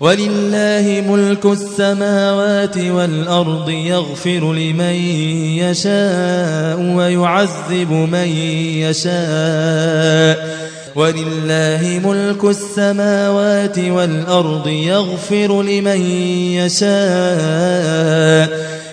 ولله ملك السماوات والأرض يغفر لمن يشاء ويعذب من يشاء. ولله ملك السماوات والأرض يغفر لمن يشاء.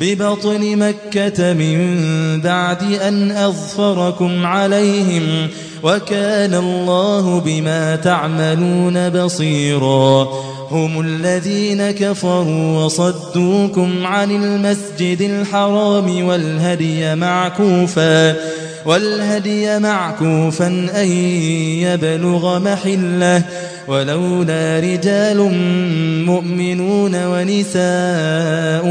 ببطن مكة من بعد أن أظفركم عليهم وكان الله بما تعملون بصيرا. هم الذين كفروا وصدوكم عن المسجد الحرام والهدي معكوفا والهدي معكوفا أن يبلغ محلة ولولا رجال مؤمنون ونساء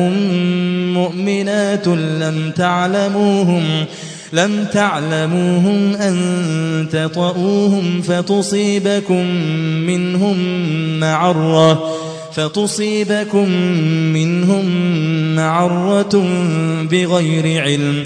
مؤمنات لم تعلموهم لم تعلموهم أن تطؤوهم فتصيبكم منهم معرة فتصيبكم منهم معرة بغير علم.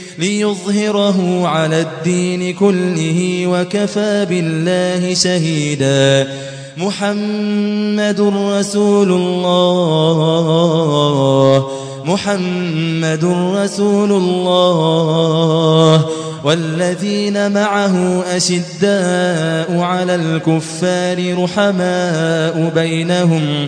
ليظهره على الدين كله وكفى بالله شهيدا. محمد رسول الله. محمد رسول الله. والذين معه أشداء على الكفار رحماء بينهم.